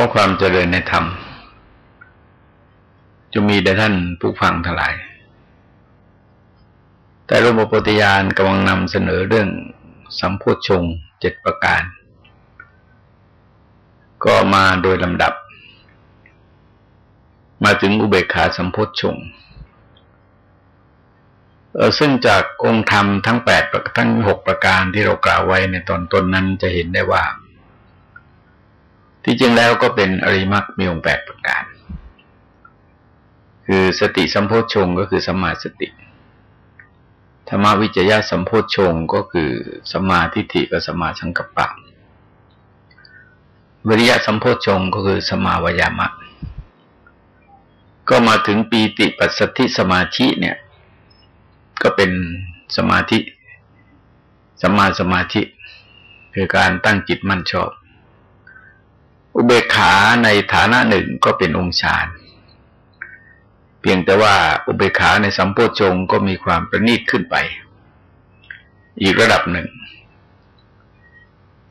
ก็ความเจริญในธรรม จะมีแด่ท่านผู้ฟังทั้งหลาย แต่รมปฏิยานกำลังนำเสนอเรื่องสัมโพชงเจ็ดประการ ก็มาโดยลำดับ มาถึงอุเบกขาสัมโพชงซึ่งจากองค์ธรรมทั้งแปดทั้งหกประการที่เรากล่าวไว้ในตอนต้นนั้นจะเห็นได้ว่า ที่จริงแล้วก็เป็นอริมักมีองค์แปดประการ คือสติสัมโพชงก็คือสมาสติธรรมวิจยะสัมโพชงก็คือสมาทิฏฐิกับสมาสังกัปปะ วิริยะสัมโพชงก็คือสมาวยามะ ก็มาถึงปีติปัสสติสมาธิเนี่ย ก็เป็นสมาธิสมาสมาธิ คือการตั้งจิตมั่นชอบ อุเบกขาในฐานะหนึ่งก็เป็นองค์ฌานเพียงแต่ว่าอุเบกขาในสัมโพชงก็มีความประณีตขึ้นไป อีกระดับหนึ่ง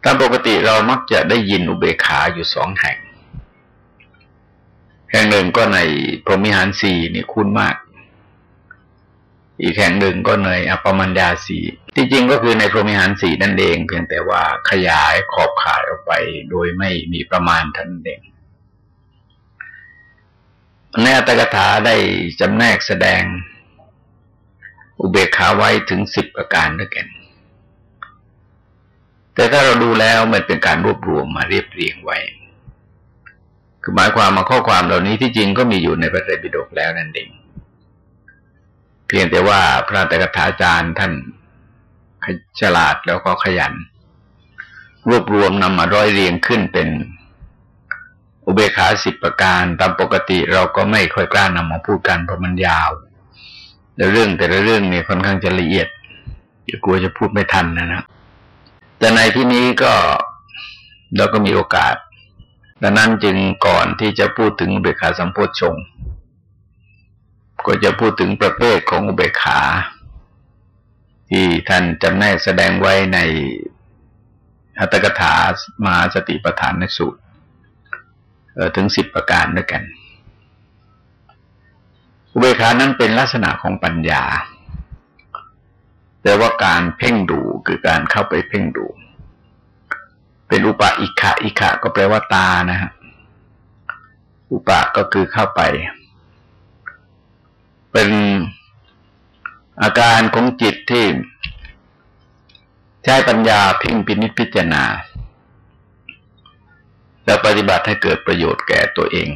ตามปกติเรามักจะได้ยินอุเบกขาอยู่สองแห่ง แห่งหนึ่งก็ในพรหมิหารสี่นี่คุ้นมาก อีกแห่งหนึ่งก็ในอปมัญญาสีที่จริงก็คือในพรหมิหารสีนั่นเอง เพียงแต่ว่าขยายขอบข่ายออกไปโดยไม่มีประมาณท่านเองในอัตถกถาได้จำแนกแสดง อุเบกขาไว้ถึงสิบประการด้วยกัน แต่ถ้าเราดูแล้วมันเป็นการรวบรวมมาเรียบเรียงไว้ คือหมายความมาข้อความเหล่านี้ที่จริงก็มีอยู่ในพระไตรปิฎกแล้วนั่นเอง เพียงแต่ว่าพระตถาจารย์ท่านฉลาดแล้วก็ขยัน รวบรวมนำมาร้อยเรียงขึ้นเป็นอุเบกขาสิบประการตามปกติเราก็ไม่ค่อยกล้านำมาพูดกันเพราะมันยาวแต่เรื่องแต่ละเรื่องเนี่ยค่อนข้างจะละเอียดกลัวจะพูดไม่ทันนะนะแต่ในที่นี้ก็เราก็มีโอกาสดังนั้นจึงก่อนที่จะพูดถึงอุเบกขาสัมโพชฌงค์ ก็จะพูดถึงประเภทของอุเบกขา ที่ท่านจำแนกแสดงไว้ในอัตถกถามาสติปัฏฐานในสูตรถึงสิบประการด้วยกัน อุเบกขานั้นเป็นลักษณะของปัญญา แต่ว่าการเพ่งดูคือการเข้าไปเพ่งดู เป็นอุปะอิขะอิขะก็แปลว่าตานะฮะอุปะก็คือเข้าไป เป็นอาการของจิตที่ใช้ปัญญาเพ่งพินิจพิจารณา แล้วปฏิบัติให้เกิดประโยชน์แก่ตัวเอง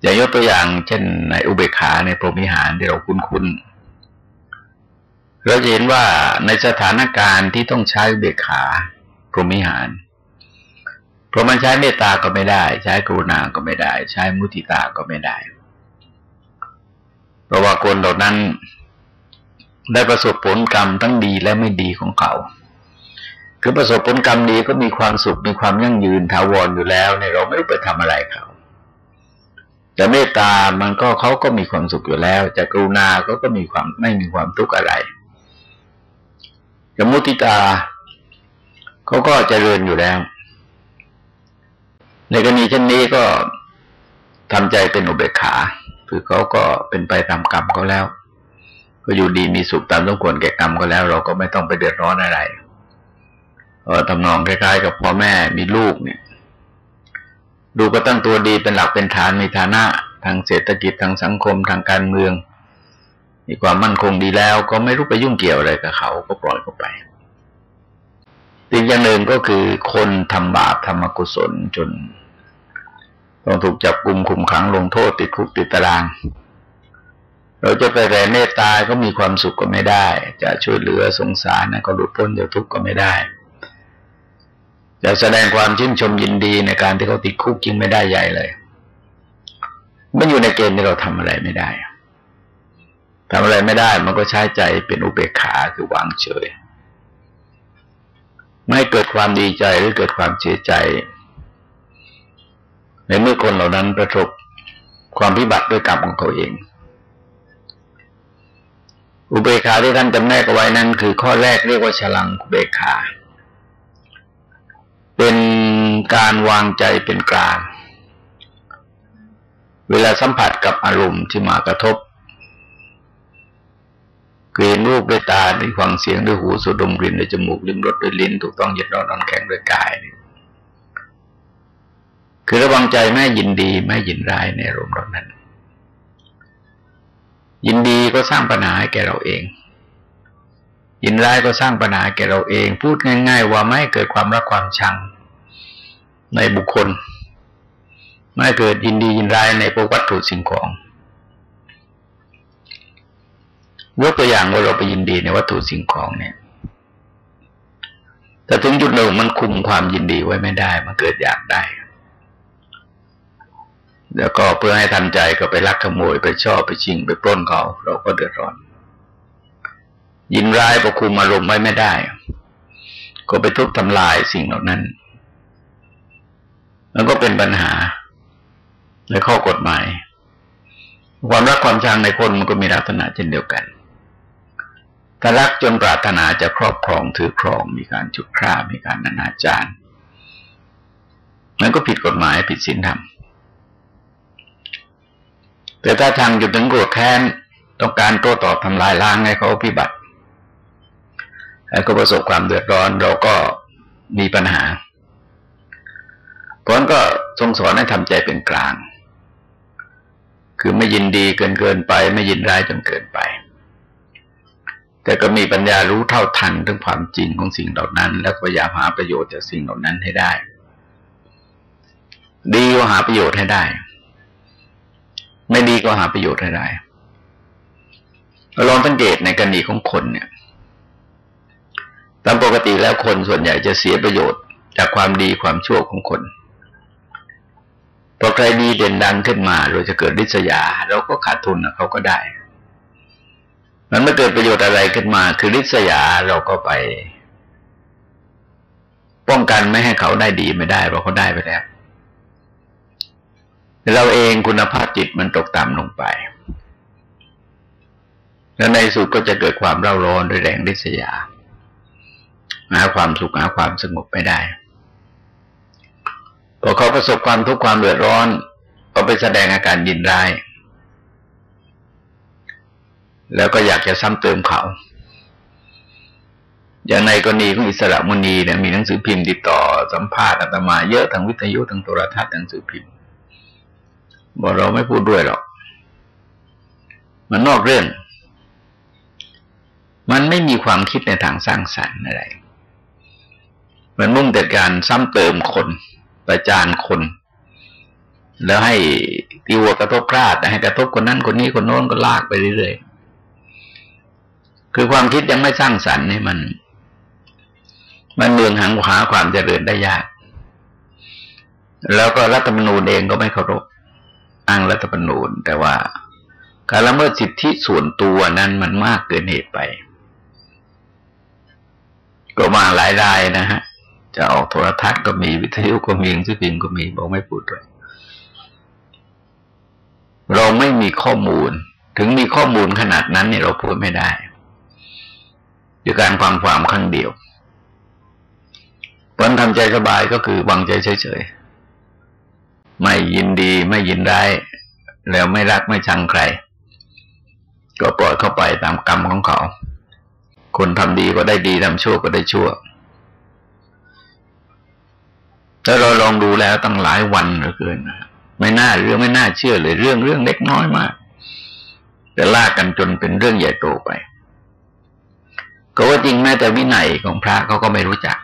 อย่างยกตัวอย่างเช่นในอุเบกขาในพรหมิหารที่เราคุ้นๆเราจะเห็นว่าในสถานการณ์ที่ต้องใช้อุเบกขาพรหมิหารเพราะมันใช้เมตตาก็ไม่ได้ ใช้กรุณาก็ไม่ได้ ใช้มุติตาก็ไม่ได้ เพราะว่าคนเหล่านั้นได้ประสบผลกรรมทั้งดีและไม่ดีของเขา คือประสบผลกรรมดีก็มีความสุขมีความยั่งยืนถาวรอยู่แล้วเนี่ยเราไม่ไปทำอะไรเขาแต่เมตตามันก็เขาก็มีความสุขอยู่แล้วจะกรุณาเขาก็มีความไม่มีความทุกข์อะไรจะมุติตาเขาก็จเจริญอยู่แล้ว ในกรณีเช่นนี้ก็ทำใจเป็นอุเบกขา คือเขาก็เป็นไปตามกรรมเขาแล้ว ก็อยู่ดีมีสุขตามสมควรแก่กรรมก็แล้ว เราก็ไม่ต้องไปเดือดร้อนอะไรเออทำนองคล้ายๆ กับพ่อแม่มีลูกเนี่ยดูก็ตั้งตัวดีเป็นหลักเป็นฐานมีฐานะ ทางเศรษฐกิจทางสังคมทางการเมือง มีความมั่นคงดีแล้ว ก็ไม่รู้ไปยุ่งเกี่ยวอะไรกับเขาก็ปล่อยเขาไปอีกอย่างหนึ่งก็คือคนทำบาปทำอกุศลจน ต้องถูกจับกลุ่มคุมขังลงโทษติดคุกติดตาราง เราจะไปแผ่เมตตาก็มีความสุขก็ไม่ได้ จะช่วยเหลือสงสารนะก็หลุดพ้นจากทุกข์ก็ไม่ได้จะแสดงความชื่นชมยินดีในการที่เขาติดคุกจริงไม่ได้ใหญ่เลย มันอยู่ในเกณฑ์ที่เราทำอะไรไม่ได้ทำอะไรไม่ได้ มันก็ใช้ใจเป็นอุเบกขาคือวางเฉย ไม่เกิดความดีใจหรือเกิดความเสียใจ ในเมื่อคนเหล่านั้นประสบความพิบัติด้วยกรรมของเขาเอง อุเบกขาที่ท่านจำแนกเอาไว้นั้น คือข้อแรกเรียกว่าฉลังอุเบกขา เป็นการวางใจเป็นกลาง เวลาสัมผัสกับอารมณ์ที่มากระทบเห็นรูปด้วยตาได้ฟังเสียงด้วยหูสูดดมกลิ่นด้วยจมูกลิ้มรสด้วยลิ้น ถูกต้องยึดรอนนอนแข็งด้วยกายนี่ คือระวังใจแม่ยินดีแม่ยินร้ายในอารมณ์นั้น ยินดีก็สร้างปัญหาให้แก่เราเอง ยินร้ายก็สร้างปัญหาแก่เราเอง พูดง่าย ๆ ว่าไม่เกิดความรักความชังในบุคคล ไม่เกิดยินดียินร้ายในพวกวัตถุสิ่งของยกตัวอย่างว่าเราไปยินดีในวัตถุสิ่งของเนี่ย แต่ถึงจุดหนึ่งมันคุมความยินดีไว้ไม่ได้ มันเกิดอยากได้ แล้วก็เพื่อให้ทันใจก็ไปลักขโมยไปชอบไปชิงไปปล้นเขาเราก็เดือดร้อน ยินร้ายประคุมอารมณ์ไว้ไม่ได้ ก็ไปทุบทำลายสิ่งเหล่านั้น แล้วก็เป็นปัญหาในข้อกฎหมาย ความรักความชังในคนมันก็มีลักษณะเช่นเดียวกันถ้ารักจนปรารถนาจะครอบครองถือครองมีการชุดครามีการนานาจารมันก็ผิดกฎหมายผิดศีลธรรม แต่ถ้าทางจุดถึงโกรธแค้นต้องการโต้ตอบทำลายล้างให้เขาพิบัติแล้วก็ประสบความเดือดร้อนเราก็มีปัญหาเพราะนั้นก็ทรงสอนให้ทำใจเป็นกลาง คือไม่ยินดีเกินเกินไป ไม่ยินร้ายจนเกินไป แต่ก็มีปัญญารู้เท่าทันถึงความจริงของสิ่งเหล่านั้น แล้วพยายามหาประโยชน์จากสิ่งเหล่านั้นให้ได้ ดีก็หาประโยชน์ให้ได้ ไม่ดีก็หาประโยชน์ให้ได้เรลองสังเกตในกรณีของคนเนี่ย ตามปกติแล้วคนส่วนใหญ่จะเสียประโยชน์ จากความดีความชั่วของคนพอใครดีเด่นดังขึ้นมา เราจะเกิดริษยาเราก็ขาดทุนเขาก็ได้ มันไม่เกิดประโยชน์อะไรขึ้นมา คือริษยาเราก็ไป ป้องกันไม่ให้เขาได้ดีไม่ได้เพราะเขาได้ไปแล้ว เราเองคุณภาพจิตมันตกต่ำลงไป แล้วในสุดก็จะเกิดความเร่าร้อนด้วยแรงริษยา หาความสุขหาความสงบไม่ได้ พอเขาประสบความทุกข์ความเดือดร้อนก็ไปแสดงอาการยินร้าย แล้วก็อยากจะซ้ำเติมเขา อย่างในกรณีของอิสระมุนีเนี่ยมีหนังสือพิมพ์ติดต่อสัมภาษณ์อาตมาเยอะทางวิทยุทางโทรทัศน์หนังสือพิมพ์ บอกเราไม่พูดด้วยหรอก มันนอกเรื่อง มันไม่มีความคิดในทางสร้างสรรค์อะไร มันมุ่งแต่การซ้ำเติมคนประจานคน แล้วให้ตีวัวกระทบพลาดให้กระทบคนนั้นคนนี้คนโน้นก็ลากไปเรื่อยๆ คือความคิดยังไม่สร้างสรรค์นี่มัน มันเมืองหังหาความเจริญได้ยากแล้วก็รัฐธรรมนูญเองก็ไม่เคารพ อ้างรัฐธรรมนูญ แต่ว่าการละเมิดสิทธิส่วนตัวนั้นมันมากเกินเหตุไป ก็มาหลายรายนะฮะ จะออกโทรทัศน์ก็มีวิทยุก็มีสื่อพิมพ์ก็มีบอกไม่พูดด้วยเราไม่มีข้อมูล ถึงมีข้อมูลขนาดนั้นเนี่ยเราพูดไม่ได้ด้วยการฟังความครั้งเดียวผลทำใจสบายก็คือวางใจเฉยๆ ไม่ยินดีไม่ยินได้แล้วไม่รักไม่ชังใคร ก็ปล่อยเข้าไปตามกรรมของเขา คนทำดีก็ได้ดีทำชั่วก็ได้ชั่วถ้าเราลองดูแล้วตั้งหลายวันเหลือเกินไม่น่าเรื่องไม่น่าเชื่อเลยเรื่องเรื่องเล็กน้อยมาก แต่ลากกันจนเป็นเรื่องใหญ่โตไป ก็ว่าจริงแม้แต่วินัยของพระเขาก็ไม่รู้จัก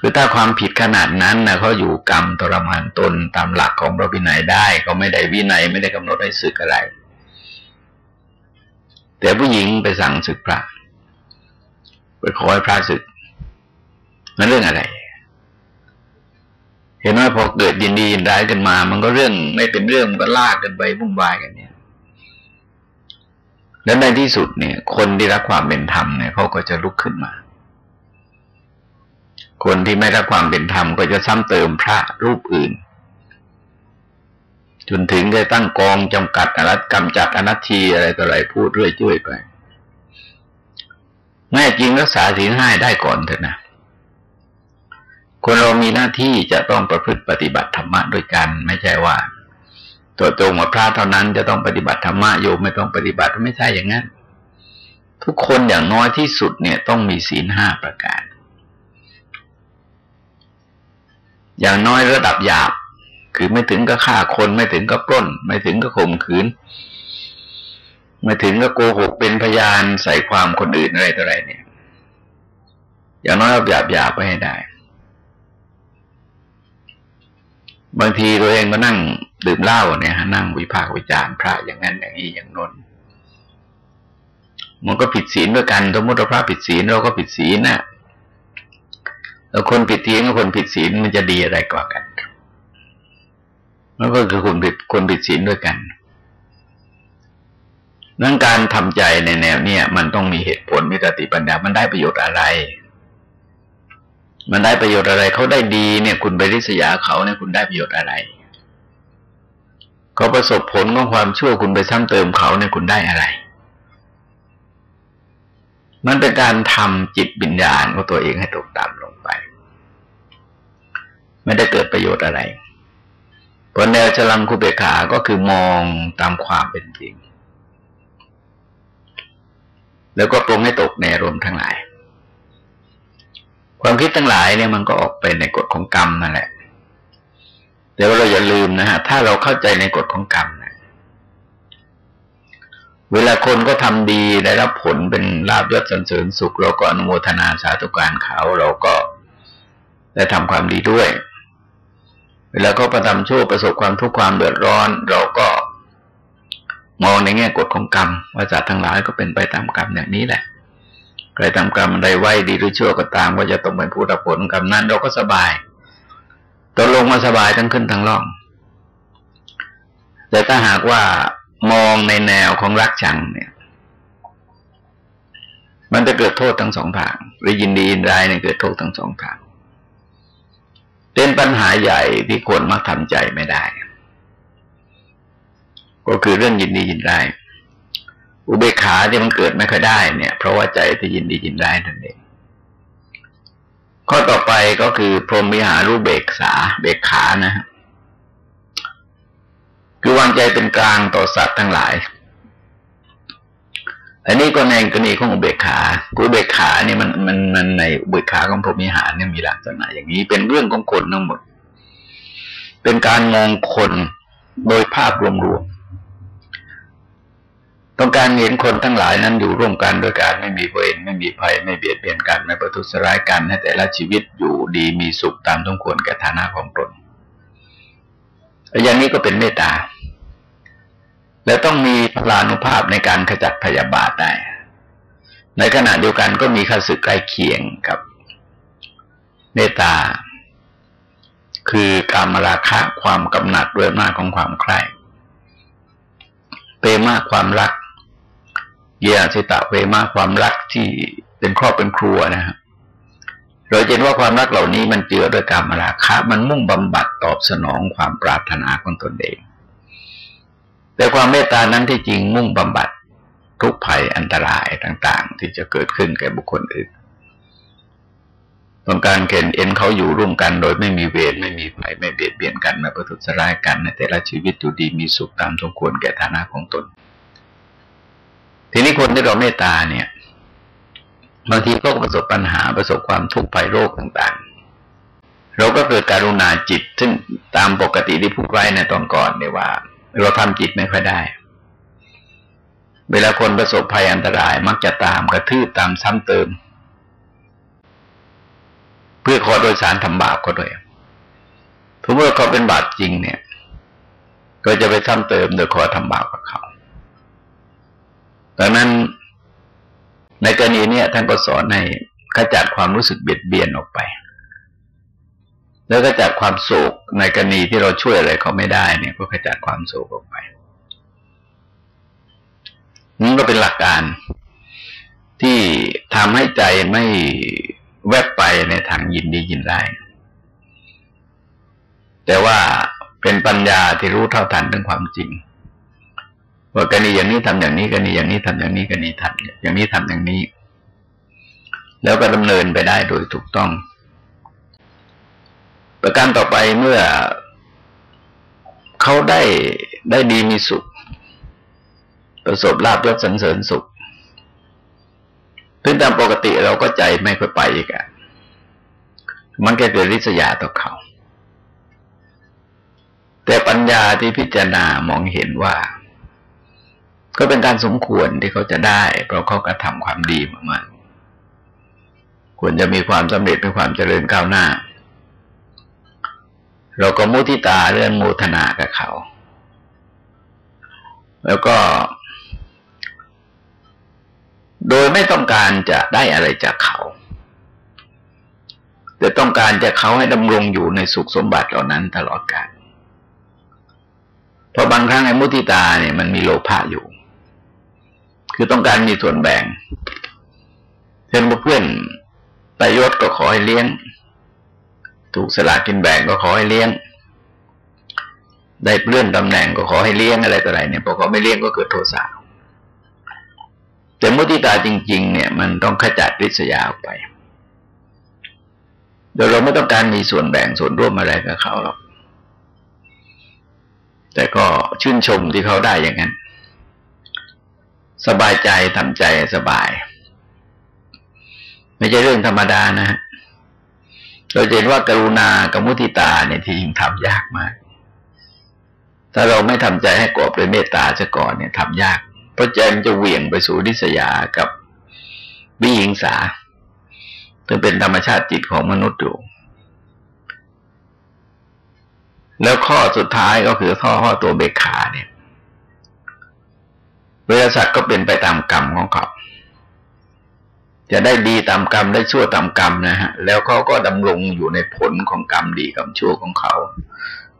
คือถ้าความผิดขนาดนั้นนะเขาอยู่กรรมทรมานตนตามหลักของพระวินัยได้ก็ไม่ได้วินัยไม่ได้กำหนดให้ศึกอะไร แต่ผู้หญิงไปสั่งศึกพระไปขอให้พระศึกมันเรื่องอะไร เห็นว่าพอเกิดยินดียินร้ายกันมา มันก็เรื่องไม่เป็นเรื่องก็ลากกันไปวุ่นวายกันเนี่ย แล้วในที่สุดเนี่ย คนที่รักความเป็นธรรมเนี่ยเขาก็จะลุกขึ้นมา คนที่ไม่รักความเป็นธรรมก็จะซ้ำเติมพระรูปอื่น จนถึงได้ตั้งกองจำกัดอนัตกรรมจัดอนัตทีอะไรต่ออะไรพูดเรื่อยจุ้ยไปแม่จริงรักษาศีลห้าได้ก่อนเถอะนะคนเรามีหน้าที่จะต้องประพฤติปฏิบัติธรรมะด้วยกัน ไม่ใช่ว่า ตัวตรงว่าพระเท่านั้นจะต้องปฏิบัติธรรมะโยมไม่ต้องปฏิบัติไม่ใช่อย่างนั้น ทุกคนอย่างน้อยที่สุดเนี่ยต้องมีศีลห้าประการ อย่างน้อยระดับหยาบ คือไม่ถึงกับฆ่าคนไม่ถึงกับปล้น ไม่ถึงกับข่มขืน ไม่ถึงกับโกหกเป็นพยานใส่ความคนอื่นอะไรต่ออะไรเนี่ย อย่างน้อยระดับหยาบหยาบไปให้ได้ บางทีตัวเองก็นั่งดื่มเหล้าเนี่ยฮะนั่งวิพากษ์วิจารณ์พระอย่างนั้นอย่างนี้อย่างน้นมันก็ผิดศีลด้วยกันสมมติเราพระผิดศีลเราก็ผิดศีลน่ะ แล้วคนผิดศีลกับคนผิดศีลมันจะดีอะไรกว่ากันมันก็คือคนผิดคนผิดศีลด้วยกันนั่นการทำใจในแนวเนี้ยมันต้องมีเหตุผลมีสติปัญญา มันได้ประโยชน์อะไร มันได้ประโยชน์อะไร เขาได้ดีเนี่ย คุณไปริษยาเขาเนี่ยคุณได้ประโยชน์อะไร เขาประสบผลของความชั่วคุณไปซ้ำเติมเขาเนี่ยคุณได้อะไร มันเป็นการทำจิตวิญญาณของตัวเองให้ตกต่ำลงไป ไม่ได้เกิดประโยชน์อะไรผลแนวฉลังคุเบขาก็คือมองตามความเป็นจริง แล้วก็ปรงให้ตกในรวมทั้งหลาย ความคิดทั้งหลายเนี่ยมันก็ออกไปในกฎของกรรมนั่นแหละแต่ว่าเราอย่าลืมนะฮะถ้าเราเข้าใจในกฎของกรรมนะ เวลาคนก็ทำดีได้รับผลเป็นลาบยศสันเสริญสุข เราก็อนุโมทนาสาธุการเขาเราก็ได้ทำความดีด้วย เวลาเขาประทำชั่วประสบความทุกข์ความเดือดร้อน เราก็มองในแง่กฎของกรรม ว่าจัดทั้งหลายก็เป็นไปตามกรรมอย่างนี้แหละใครทำกรรมใดไว้ดีหรือชั่วก็ตามก็จะต้องเป็นผู้รับผลกรรมนั้น เราก็สบายตกลงมาสบายทั้งขึ้นทั้งล่อง แต่ถ้าหากว่า มองในแนวของรักชังเนี่ย มันจะเกิดโทษทั้งสองทางหรือยินดียินร้ายเนี่ยเกิดโทษทั้งสองทาง เป็นปัญหาใหญ่ที่คนมักทำใจไม่ได้ ก็คือเรื่องยินดียินร้ายอุเบกขาที่มันเกิดไม่ค่อยได้เนี่ย เพราะว่าใจที่ยินดียินได้นั่นเองข้อต่อไปก็คือพรหมิหารูเบกษาเบกขานะฮะ คือวางใจเป็นกลางต่อสัตว์ทั้งหลาย อันนี้ก็ในกรณีของอุเบกขาอุเบกขาเนี่ยมันมันมันในอุเบกขาของพรหมิหารเนี่ยมีลักษณะอย่างนี้เป็นเรื่องของคนทั้งหมด เป็นการมองคนโดยภาพรวมๆ ต้องการเห็นคนทั้งหลายนั้นอยู่ร่วมกันโดยการไม่มีเวรไม่มีภัยไม่เบียดเบียนกัน ไม่ประทุษร้ายกันให้แต่ละชีวิตอยู่ดีมีสุขตามสมควรแก่ฐานะของตน อย่างนี้ก็เป็นเมตตา และต้องมีพลานุภาพในการขจัดพยาบาทได้ ในขณะเดียวกันก็มีข้าศึกใกล้เคียงกับเมตตา คือการมราคะความกำหนัดด้วยมากของความใคร่เปรมาความรัก เยียสิตะเวมาความรักที่เป็นครอบเป็นครัวนะครับ เราเห็นว่าความรักเหล่านี้มันเจือด้วยกรรมราคะ มันมุ่งบำบัดตอบสนองความปรารถนาของตนเอง แต่ความเมตตานั้นที่จริงมุ่งบำบัดทุกภัยอันตรายต่าง ๆ ที่จะเกิดขึ้นแก่บุคคลอื่นต้องการเข็นเอ็นเขาอยู่ร่วมกันโดยไม่มีเวรไม่มีภัยไม่เบียดเบียนกันไม่ประทุษร้ายกันในแต่ละชีวิตอยู่ดีมีสุขตามสมควรแก่ฐานะของตน ทีนี้คนที่เราเมตตาเนี่ย บางทีก็ประสบปัญหาประสบความทุกข์ภัยโรคต่างๆ เราก็เกิดการุณาจิต ซึ่งตามปกติที่พูดไว้ในตอนก่อนเนี่ยว่า เราทำจิตไม่ค่อยได้ เวลาคนประสบภัยอันตรายมักจะตามกระทืบตามซ้ำเติม เพื่อขอโดยสารทำบาปก็ด้วยถ้าเมื่อเขาเป็นบาปจริงเนี่ย ก็จะไปซ้ำเติมโดยขอทำบาปกับเขาดังนั้น กรณีนี้ท่านก็สอนให้ขจัดความรู้สึกเบียดเบียนออกไป แล้วก็จัดความโศกในกรณีที่เราช่วยอะไรเขาไม่ได้เนี่ย ก็ขจัดความโศกออกไปนี่ก็เป็นหลักการที่ทำให้ใจไม่แวบไปในทางยินดียินได้แต่ว่าเป็นปัญญาที่รู้เท่าทันเรื่องความจริง ว่ากรณีอย่างนี้ทำอย่างนี้กรณีอย่างนี้ทำอย่างนี้กรณีทำอย่างนี้ทำอย่างนี้ แล้วก็ดำเนินไปได้โดยถูกต้อง ประการต่อไปเมื่อเขาได้ได้ดีมีสุข ประสบลาบยศสรรเสริญสุขซึ่งตามปกติเราก็ใจไม่ค่อยไปอีกอะมันก็เกิดริษยาต่อเขา แต่ปัญญาที่พิจารณามองเห็นว่า ก็เป็นการสมควรที่เขาจะได้ เพราะเขากระทำความดีมากๆควรจะมีความสำเร็จเป็นความเจริญก้าวหน้า เราก็มุทิตาเรื่องโมทนากับเขา แล้วก็ โดยไม่ต้องการจะได้อะไรจากเขา แต่ต้องการจะเขาให้ดำรงอยู่ในสุขสมบัติเหล่านั้นตลอดกาลเพราะบางครั้งไอ้มุติตาเนี่ยมันมีโลภะอยู่ คือต้องการมีส่วนแบ่งเช่นเพื่อนปยศก็ขอให้เลี้ยง ถูกสลากินแบ่งก็ขอให้เลี้ยง ได้เลื่อนตำแหน่งก็ขอให้เลี้ยงอะไรต่ออะไรเนี่ยพอเขาไม่เลี้ยงก็เกิดโทสะแต่มุติตาจริง ๆ เนี่ยมันต้องขจัดริษยาออกไป โดยเราไม่ต้องการมีส่วนแบ่งส่วนร่วมอะไรกับเขาหรอก แต่ก็ชื่นชมที่เขาได้อย่างนั้น สบายใจทำใจสบาย ไม่ใช่เรื่องธรรมดานะฮะเราเห็นว่ากรุณากับมุติตาเนี่ยที่ยิ่งทำยากมาก ถ้าเราไม่ทำใจให้กอบด้วยเมตตาซะก่อนเนี่ยทำยาก เพราะใจมันจะเหวี่ยงไปสู่ดิษยากับวิหิงสาซึ่งเป็นธรรมชาติจิตของมนุษย์อยู่แล้วข้อสุดท้ายก็คือข้อข้อตัวเบคาเนี่ย เวลาสัตว์ก็เป็นไปตามกรรมของเขา จะได้ดีตามกรรมได้ชั่วตามกรรมนะฮะ แล้วเขาก็ดำรงอยู่ในผลของกรรมดีกรรมชั่วของเขา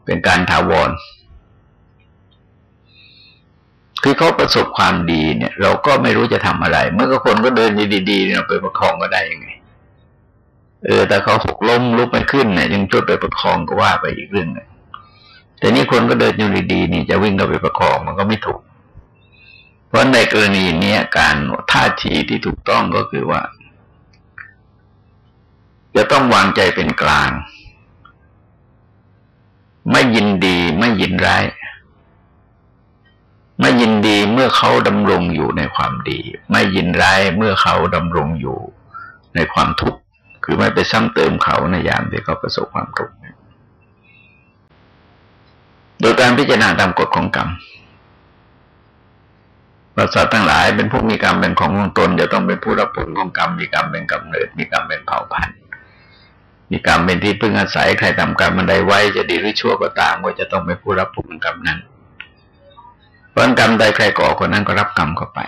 เป็นการถาวร คือเขาประสบความดีเนี่ย เราก็ไม่รู้จะทำอะไร เมื่อคนก็เดินดีๆเราไปประคองก็ได้ยังไง เออ แต่เขาหกล้มลุกไม่ขึ้นเนี่ยยังช่วยไปประคองก็ว่าไปอีกเรื่องนึงแต่นี่คนก็เดินอยู่ดีๆนี่จะวิ่งเข้าไปประคองมันก็ไม่ถูก เพราะในกรณีนี้การท่าทีที่ถูกต้องก็คือว่า จะต้องวางใจเป็นกลาง ไม่ยินดีไม่ยินร้ายไม่ยินดีเมื่อเขาดำรงอยู่ในความดี ไม่ยินร้ายเมื่อเขาดำรงอยู่ในความทุกข์คือไม่ไปซ้ำเติมเขาในยามที่เขาประสบความทุกข์โดยการพิจารณาตามกฎของกรรม ประสาททั้งหลายเป็นผู้มีกรรมเป็นของของตนจะต้องเป็นผู้รับผลของกรรมมีกรรมเป็นกำเนิด มีกรรมเป็นเผ่าพันธุ์มีกรรมเป็นที่พึ่งอาศัยใครทำกรรมมันใดไว้จะดีหรือชั่วก็ตามก็จะต้องเป็นผู้รับผลกรรมนั้นผลกรรมใดใครก่อคนนั้นก็รับกรรมเข้าไป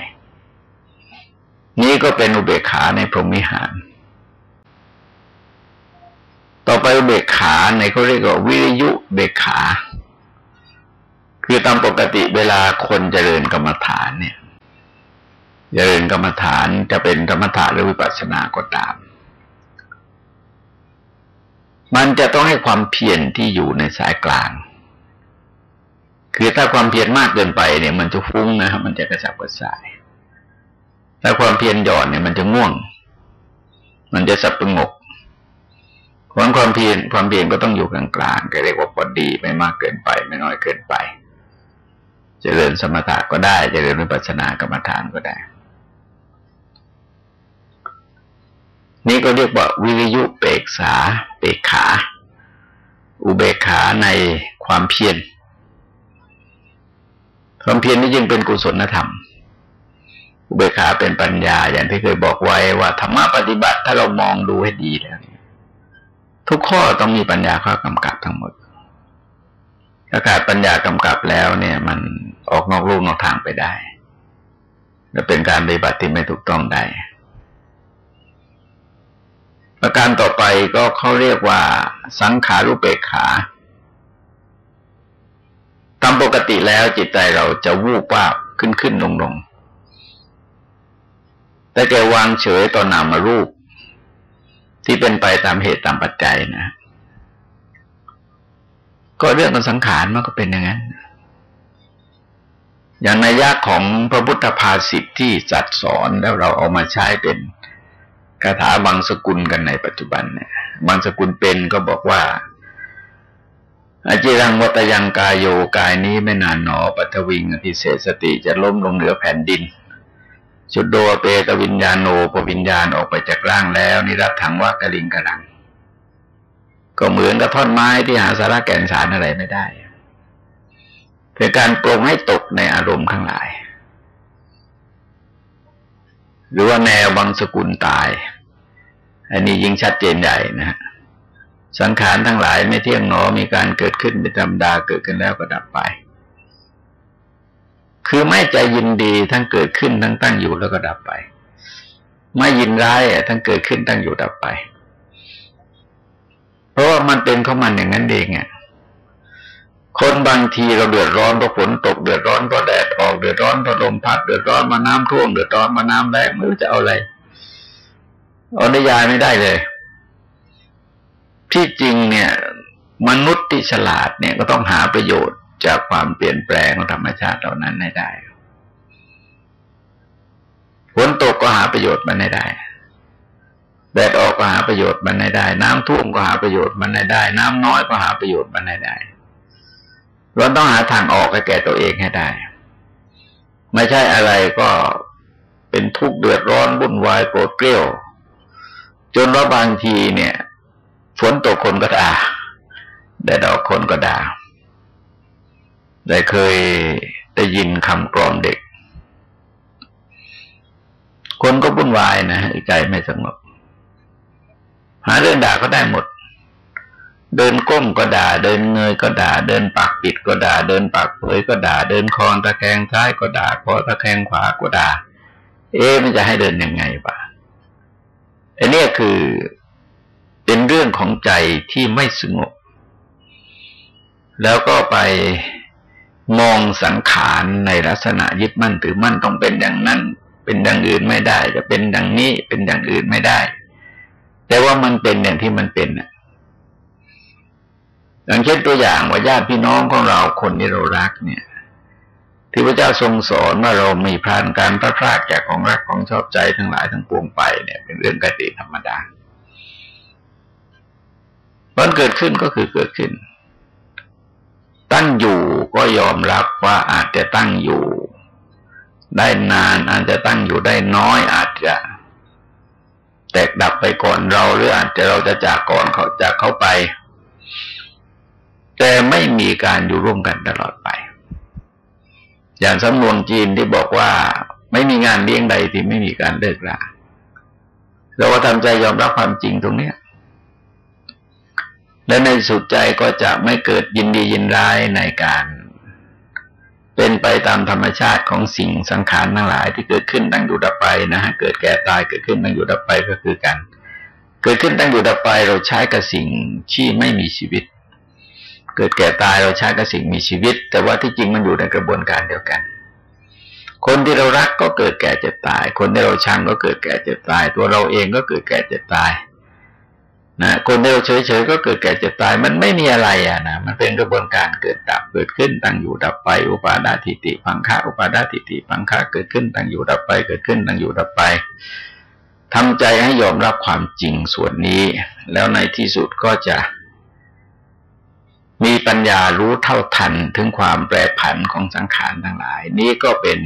นี้ก็เป็นอุเบกขาในพรหมิหาร ต่อไปอุเบกขาในเขาเรียกว่าวิริยุเบกขา คือตามปกติเวลาคนเจริญกรรมฐานเนี่ย เจริญกรรมฐานจะเป็นธรรมฐานหรือวิปัสสนาก็ตาม มันจะต้องให้ความเพียรที่อยู่ในสายกลาง คือถ้าความเพียรมากเกินไปเนี่ย มันจะฟุ้งนะครับมันจะกระสับกระส่าย ถ้าความเพียรหย่อนเนี่ย มันจะง่วง มันจะสับประงกควาความเพียรความเพียรก็ต้องอยู่กลางๆก็เรียกว่าพอดีไม่มากเกินไป ไม่น้อยเกินไป เจริญสมถะก็ได้จเจริญวิปัสสนากรรมฐานก็ได้ นี่ก็เรียกว่าวิริยุเปกษาเปกขา อุเบกขาในความเพียรความเพียรนี่ยิ่งเป็นกุศลธรรม อุเบกขาเป็นปัญญาอย่างที่เคยบอกไว้ว่าธรรมะปฏิบัติถ้าเรามองดูให้ดีแล้ว ทุกข้อต้องมีปัญญาข้อกำกับทั้งหมด ถ้าขาดปัญญากำกับแล้วเนี่ย มันออกนอกลูกนอกทางไปได้และเป็นการปฏิบัติที่ไม่ถูกต้องได้ประการต่อไปก็เขาเรียกว่าสังขารุเปกขาตามปกติแล้วจิตใจเราจะวูบว่าขึ้นขึ้นลงลงแต่แกวางเฉยต่อนามารูป ที่เป็นไปตามเหตุตามปัจจัยนะ ก็เรื่องของสังขารมันก็เป็นอย่างนั้น อย่างในยาของพระพุทธภาษิตที่จัดสอนแล้วเราเอามาใช้เป็นคาถาบางสกุลกันในปัจจุบันเนี่ยบางสกุลเป็นก็บอกว่าอาจิรังวัตยังกายโยกายนี้ไม่นานหนอปัทวิงอธิเศสติจะล้มลงเหนือแผ่นดินจุดโดเปตวิญญาโนปวิญญาณออกไปจากร่างแล้ว นิรัตถังว่ากะลิงกระลัง ก็เหมือนกับท่อนไม้ที่หาสาระแก่นสารอะไรไม่ได้เป็นการปรงให้ตกในอารมณ์ทั้งหลาย หรือว่าแนวบางสกุลตาย อันนี้ยิ่งชัดเจนใหญ่นะฮะสังขารทั้งหลายไม่เที่ยงหนอมีการเกิดขึ้นเป็นธรรมดาเกิดขึ้นแล้วก็ดับไป คือไม่ใจยินดีทั้งเกิดขึ้นทั้งตั้งอยู่แล้วก็ดับไป ไม่ยินร้ายทั้งเกิดขึ้นตั้งอยู่ดับไป ราะว่ามันเป็นของมันอย่างนั้นเองอะคนบางทีเราเดือดร้อนเพราะฝนตกเดือดร้อนเพราะแดดออกเดือดร้อนเพราะลมพัดเดือดร้อนมาน้ำท่วมเดือดร้อนมาน้ำแรงไม่รู้จะเอาอะไรเอาในยายไม่ได้เลย ที่จริงเนี่ย มนุษย์ที่ฉลาดเนี่ยก็ต้องหาประโยชน์จากความเปลี่ยนแปลงของธรรมชาติเหล่านั้นให้ได้ฝนตกก็หาประโยชน์มันให้ได้แดดออก ประโยชน์มันให้ได้ น้ำท่วมก็หาประโยชน์มันให้ได้ น้ำน้อยก็หาประโยชน์มันให้ได้เราต้องหาทางออกให้แก่ตัวเองให้ได้ ไม่ใช่อะไรก็เป็นทุกข์เดือดร้อนวุ่นวายโกรธเกลียว จนว่าบางทีเนี่ยฝนตกคนก็ด่าแดดออกคนก็ด่าได้เคยได้ยินคำกรอมเด็ก คนก็วุ่นวายนะใจไม่สงบ หาเรื่องด่าก็ได้หมด เดินก้มก็ด่า เดินเงยก็ด่า เดินปากปิดก็ด่า เดินปากเผยก็ด่า เดินคอนตะแคงซ้ายก็ด่าคอตะแคงขวาก็ด่า เอ๊ะมันจะให้เดินยังไงปะอันนี้คือเป็นเรื่องของใจที่ไม่สงบ แล้วก็ไปมองสังขารในลักษณะยึดมั่นถือมั่นต้องเป็นอย่างนั้น เป็นอย่างอื่นไม่ได้ จะเป็นอย่างนี้เป็นอย่างอื่นไม่ได้ แต่ว่ามันเป็นอย่างที่มันเป็นอย่างเช่นตัวอย่างว่าญาติพี่น้องของเราคนที่เรารักเนี่ยที่พระเจ้าทรงสอนว่าเรามีพรานการพระพรากจากของรักของชอบใจทั้งหลายทั้งปวงไปเนี่ย เป็นเรื่องกติธรรมดามันเกิดขึ้นก็คือเกิดขึ้น ตั้งอยู่ก็ยอมรับว่าอาจจะตั้งอยู่ ได้นานอาจจะตั้งอยู่ได้น้อยอาจจะ แตกดับไปก่อนเราหรืออาจจะเราจะจากก่อนเขาจากเขาไป แต่ไม่มีการอยู่ร่วมกันตลอดไป อย่างสำนวนจีนที่บอกว่าไม่มีงานเลี้ยงใดที่ไม่มีการเลิกราเราก็ทำใจยอมรับความจริงตรงเนี้ยและในสุดใจก็จะไม่เกิดยินดียินร้ายในการ เป็นไปตามธรรมชาติของสิ่งสังขารทั้งหลายที่เกิดขึ้นตั้งอยู่ดับไปนะฮะเกิดแก่ตายเกิดขึ้นตั้งอยู่ดับไปก็คือกัน เกิดขึ้นตั้งอยู่ดับไปเราใช้กับสิ่งที่ไม่มีชีวิต เกิดแก่ตายเราใช้กับสิ่งมีชีวิต แต่ว่าที่จริงมันอยู่ในกระบวนการเดียวกัน คนที่เรารักก็เกิดแก่เจ็บตาย คนที่เราชังก็เกิดแก่เจ็บตาย ตัวเราเองก็เกิดแก่เจ็บตาย นะคนเดียวเฉยๆก็เกิดแก่เจ็บตายมันไม่มีอะไรอะนะมันเป็นกระบวนการเกิดดับเกิดขึ้นตั้งอยู่ดับไป อุปาดาทิติพังคาอุปาดาทิติพังคาเกิดขึ้นตั้งอยู่ดับไป เกิดขึ้นตั้งอยู่ดับไปทำใจให้ยอมรับความจริงส่วนนี้ แล้วในที่สุดก็จะ มีปัญญารู้เท่าทันถึงความแปรผันของสังขารทั้งหลาย นี้ก็เป็น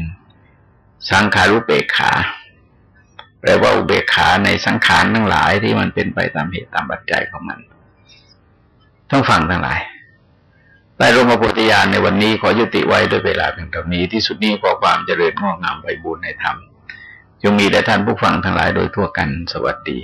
สังขารุเปกขา แปลว่าอุเบกขาในสังขารทั้งหลายที่มันเป็นไปตามเหตุตามปัจจัยของมันต้องฟังทั้งหลายใต้ร่มพระโพธิญาณในวันนี้ขอยุติไว้ด้วยเวลาเพียงเท่านี้ที่สุดนี้ขอความเจริญงอกงามไปบูรณนธรรมจงมีแด่ท่านผู้ฟังทั้งหลายโดยทั่วกันสวัสดี